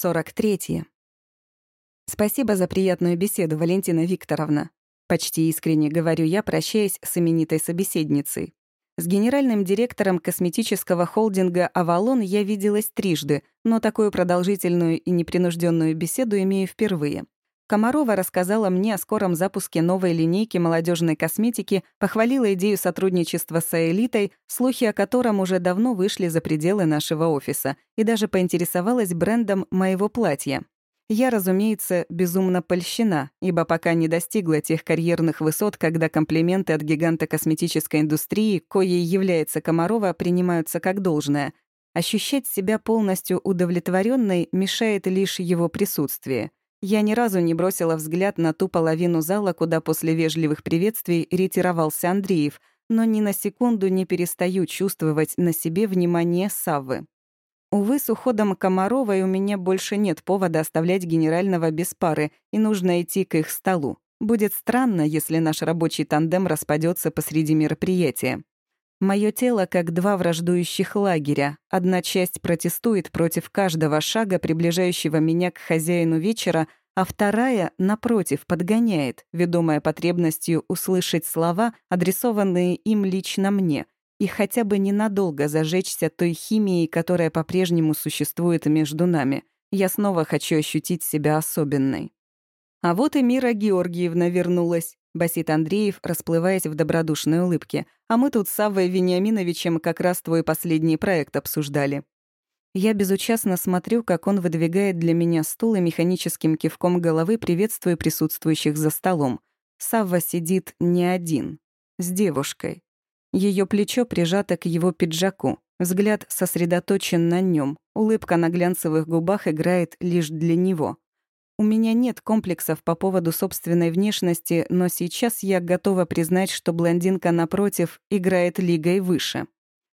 43. Спасибо за приятную беседу, Валентина Викторовна. Почти искренне говорю я, прощаясь с именитой собеседницей. С генеральным директором косметического холдинга «Авалон» я виделась трижды, но такую продолжительную и непринужденную беседу имею впервые. Комарова рассказала мне о скором запуске новой линейки молодежной косметики, похвалила идею сотрудничества с элитой, слухи о котором уже давно вышли за пределы нашего офиса, и даже поинтересовалась брендом моего платья. Я, разумеется, безумно польщена, ибо пока не достигла тех карьерных высот, когда комплименты от гиганта косметической индустрии, коей является Комарова, принимаются как должное. Ощущать себя полностью удовлетворенной мешает лишь его присутствие — я ни разу не бросила взгляд на ту половину зала, куда после вежливых приветствий ретировался Андреев, но ни на секунду не перестаю чувствовать на себе внимание Саввы. Увы, с уходом Комаровой у меня больше нет повода оставлять генерального без пары, и нужно идти к их столу. Будет странно, если наш рабочий тандем распадется посреди мероприятия. Мое тело как два враждующих лагеря. Одна часть протестует против каждого шага, приближающего меня к хозяину вечера, а вторая, напротив, подгоняет, ведомая потребностью услышать слова, адресованные им лично мне, и хотя бы ненадолго зажечься той химией, которая по-прежнему существует между нами. Я снова хочу ощутить себя особенной. А вот и Мира Георгиевна вернулась. Басит Андреев, расплываясь в добродушной улыбке. «А мы тут с Саввой Вениаминовичем как раз твой последний проект обсуждали». Я безучастно смотрю, как он выдвигает для меня стул и механическим кивком головы приветствую присутствующих за столом. Савва сидит не один, с девушкой. Ее плечо прижато к его пиджаку, взгляд сосредоточен на нем, улыбка на глянцевых губах играет лишь для него. У меня нет комплексов по поводу собственной внешности, но сейчас я готова признать, что блондинка напротив играет лигой выше.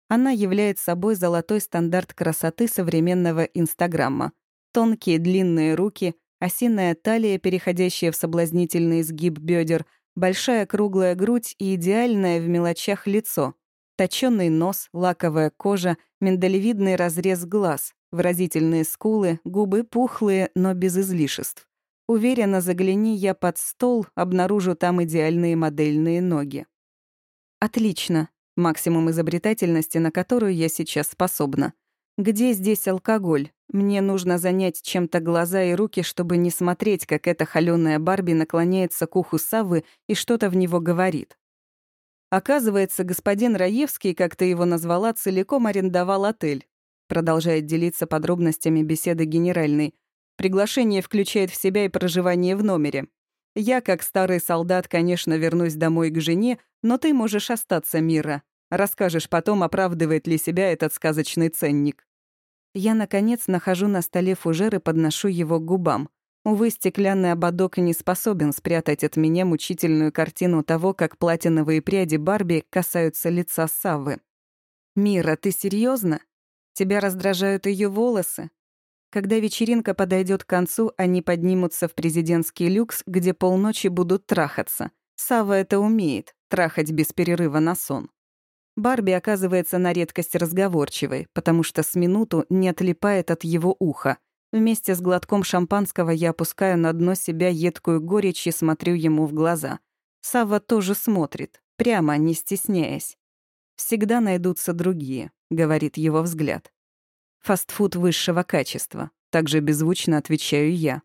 Она является собой золотой стандарт красоты современного Инстаграма. Тонкие длинные руки, осиная талия, переходящая в соблазнительный изгиб бедер, большая круглая грудь и идеальное в мелочах лицо. Точёный нос, лаковая кожа, миндалевидный разрез глаз, Выразительные скулы, губы пухлые, но без излишеств. Уверенно, загляни я под стол, обнаружу там идеальные модельные ноги. Отлично. Максимум изобретательности, на которую я сейчас способна. Где здесь алкоголь? Мне нужно занять чем-то глаза и руки, чтобы не смотреть, как эта холёная Барби наклоняется к уху Саввы и что-то в него говорит. Оказывается, господин Раевский, как ты его назвала, целиком арендовал отель продолжает делиться подробностями беседы генеральной. Приглашение включает в себя и проживание в номере. Я, как старый солдат, конечно, вернусь домой к жене, но ты можешь остаться, Мира. Расскажешь потом, оправдывает ли себя этот сказочный ценник. Я, наконец, нахожу на столе фужер и подношу его к губам. Увы, стеклянный ободок не способен спрятать от меня мучительную картину того, как платиновые пряди Барби касаются лица Саввы. «Мира, ты серьезно? Тебя раздражают ее волосы. Когда вечеринка подойдет к концу, они поднимутся в президентский люкс, где полночи будут трахаться. Сава это умеет — трахать без перерыва на сон. Барби оказывается на редкость разговорчивой, потому что с минуту не отлипает от его уха. Вместе с глотком шампанского я опускаю на дно себя едкую горечь и смотрю ему в глаза. Сава тоже смотрит, прямо, не стесняясь. Всегда найдутся другие. — говорит его взгляд. «Фастфуд высшего качества», — также беззвучно отвечаю я.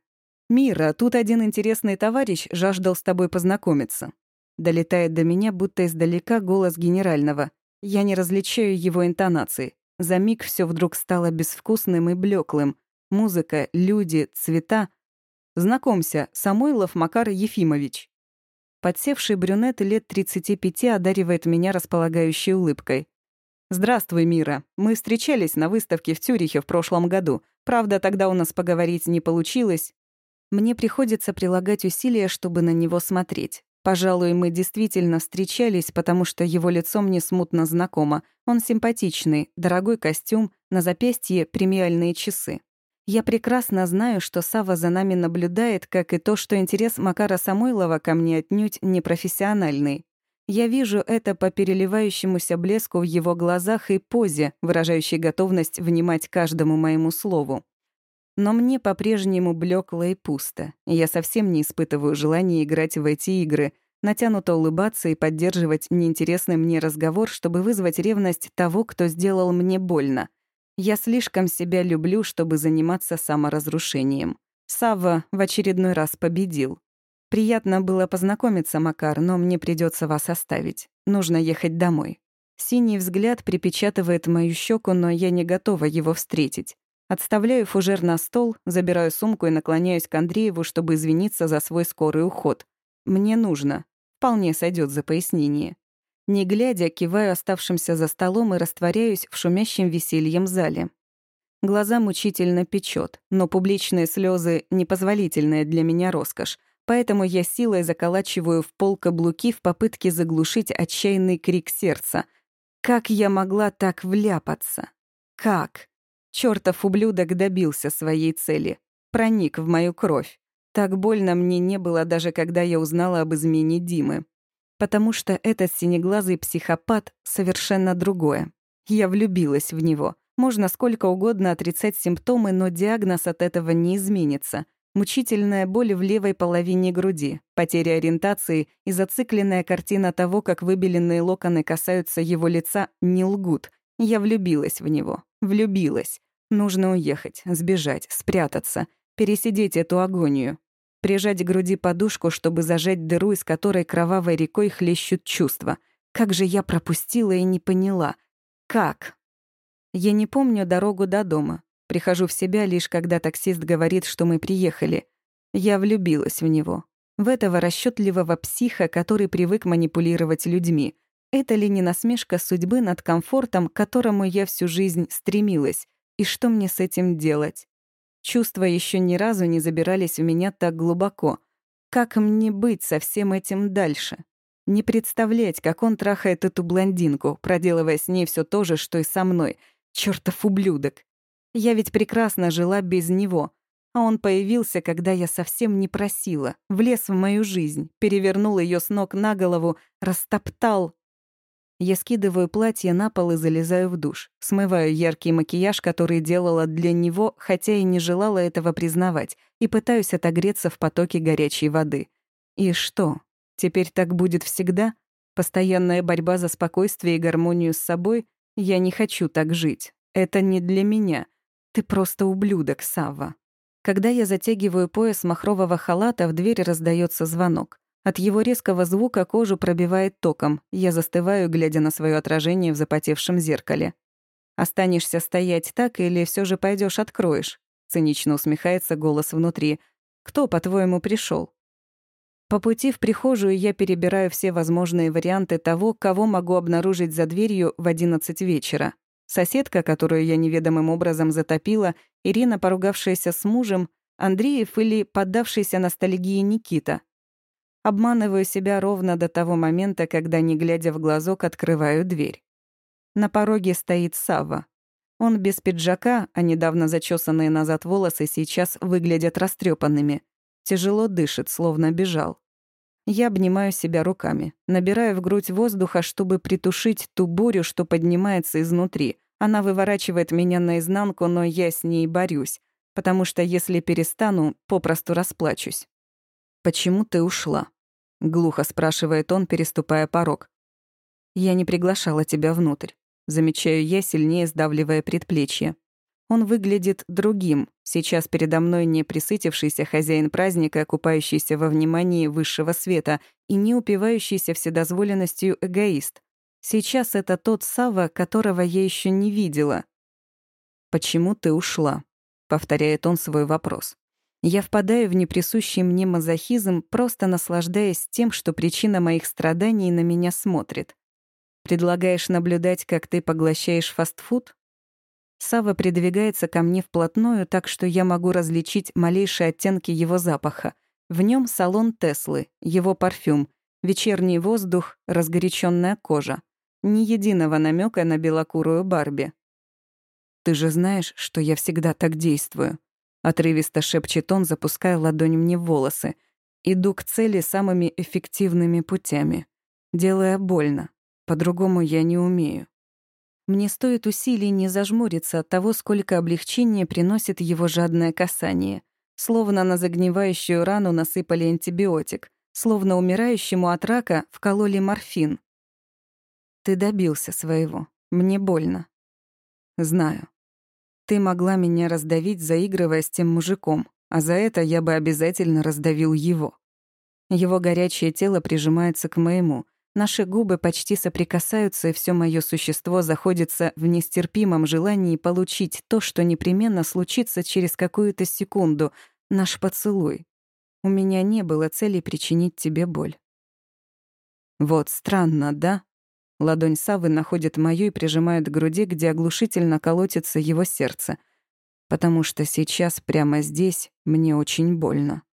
«Мира, тут один интересный товарищ жаждал с тобой познакомиться». Долетает до меня, будто издалека, голос генерального. Я не различаю его интонации. За миг все вдруг стало безвкусным и блеклым. Музыка, люди, цвета. Знакомься, Самойлов Макар Ефимович. Подсевший брюнет лет 35 одаривает меня располагающей улыбкой. «Здравствуй, Мира. Мы встречались на выставке в Цюрихе в прошлом году. Правда, тогда у нас поговорить не получилось. Мне приходится прилагать усилия, чтобы на него смотреть. Пожалуй, мы действительно встречались, потому что его лицо мне смутно знакомо. Он симпатичный, дорогой костюм, на запястье премиальные часы. Я прекрасно знаю, что Сава за нами наблюдает, как и то, что интерес Макара Самойлова ко мне отнюдь не профессиональный. Я вижу это по переливающемуся блеску в его глазах и позе, выражающей готовность внимать каждому моему слову. Но мне по-прежнему блекло и пусто. Я совсем не испытываю желания играть в эти игры, натянуто улыбаться и поддерживать неинтересный мне разговор, чтобы вызвать ревность того, кто сделал мне больно. Я слишком себя люблю, чтобы заниматься саморазрушением. Сава в очередной раз победил. Приятно было познакомиться, Макар, но мне придется вас оставить. Нужно ехать домой. Синий взгляд припечатывает мою щеку, но я не готова его встретить. Отставляю фужер на стол, забираю сумку и наклоняюсь к Андрееву, чтобы извиниться за свой скорый уход. Мне нужно. Вполне сойдет за пояснение. Не глядя, киваю оставшимся за столом и растворяюсь в шумящем весельем зале. Глаза мучительно печет, но публичные слезы — непозволительная для меня роскошь, поэтому я силой заколачиваю в пол каблуки в попытке заглушить отчаянный крик сердца. Как я могла так вляпаться? Как? Чёртов ублюдок добился своей цели. Проник в мою кровь. Так больно мне не было, даже когда я узнала об измене Димы. Потому что этот синеглазый психопат — совершенно другое. Я влюбилась в него. Можно сколько угодно отрицать симптомы, но диагноз от этого не изменится. Мучительная боль в левой половине груди, потеря ориентации и зацикленная картина того, как выбеленные локоны касаются его лица, не лгут. Я влюбилась в него. Влюбилась. Нужно уехать, сбежать, спрятаться, пересидеть эту агонию. Прижать к груди подушку, чтобы зажать дыру, из которой кровавой рекой хлещут чувства. Как же я пропустила и не поняла. Как? Я не помню дорогу до дома. Прихожу в себя лишь когда таксист говорит, что мы приехали. Я влюбилась в него. В этого расчетливого психа, который привык манипулировать людьми. Это ли не насмешка судьбы над комфортом, к которому я всю жизнь стремилась? И что мне с этим делать? Чувства еще ни разу не забирались в меня так глубоко. Как мне быть со всем этим дальше? Не представлять, как он трахает эту блондинку, проделывая с ней все то же, что и со мной. Чёртов ублюдок. Я ведь прекрасно жила без него. А он появился, когда я совсем не просила, влез в мою жизнь, перевернул ее с ног на голову, растоптал. Я скидываю платье на пол и залезаю в душ. Смываю яркий макияж, который делала для него, хотя и не желала этого признавать, и пытаюсь отогреться в потоке горячей воды. И что? Теперь так будет всегда? Постоянная борьба за спокойствие и гармонию с собой? Я не хочу так жить. Это не для меня. «Ты просто ублюдок, Савва». Когда я затягиваю пояс махрового халата, в дверь раздается звонок. От его резкого звука кожу пробивает током. Я застываю, глядя на свое отражение в запотевшем зеркале. «Останешься стоять так или все же пойдешь откроешь?» Цинично усмехается голос внутри. «Кто, по-твоему, пришел? По пути в прихожую я перебираю все возможные варианты того, кого могу обнаружить за дверью в одиннадцать вечера. Соседка, которую я неведомым образом затопила, Ирина, поругавшаяся с мужем, Андреев или поддавшийся ностальгии Никита. Обманываю себя ровно до того момента, когда, не глядя в глазок, открываю дверь. На пороге стоит Сава. Он без пиджака, а недавно зачесанные назад волосы сейчас выглядят растрепанными. Тяжело дышит, словно бежал. Я обнимаю себя руками, набираю в грудь воздуха, чтобы притушить ту бурю, что поднимается изнутри. Она выворачивает меня наизнанку, но я с ней борюсь, потому что если перестану, попросту расплачусь. «Почему ты ушла?» — глухо спрашивает он, переступая порог. «Я не приглашала тебя внутрь», — замечаю я, сильнее сдавливая предплечье. Он выглядит другим, сейчас передо мной не присытившийся хозяин праздника, купающийся во внимании высшего света и не упивающийся вседозволенностью эгоист. Сейчас это тот Сава, которого я еще не видела. «Почему ты ушла?» — повторяет он свой вопрос. Я впадаю в неприсущий мне мазохизм, просто наслаждаясь тем, что причина моих страданий на меня смотрит. «Предлагаешь наблюдать, как ты поглощаешь фастфуд?» Сава придвигается ко мне вплотную, так что я могу различить малейшие оттенки его запаха. В нем салон Теслы, его парфюм, вечерний воздух, разгоряченная кожа. Ни единого намека на белокурую Барби. «Ты же знаешь, что я всегда так действую», — отрывисто шепчет он, запуская ладонь мне в волосы. «Иду к цели самыми эффективными путями, делая больно. По-другому я не умею». Мне стоит усилий не зажмуриться от того, сколько облегчения приносит его жадное касание. Словно на загнивающую рану насыпали антибиотик, словно умирающему от рака вкололи морфин. Ты добился своего. Мне больно. Знаю. Ты могла меня раздавить, заигрывая с тем мужиком, а за это я бы обязательно раздавил его. Его горячее тело прижимается к моему. Наши губы почти соприкасаются, и все мое существо заходится в нестерпимом желании получить то, что непременно случится через какую-то секунду — наш поцелуй. У меня не было цели причинить тебе боль. Вот странно, да? Ладонь Савы находит мою и прижимает к груди, где оглушительно колотится его сердце. Потому что сейчас, прямо здесь, мне очень больно.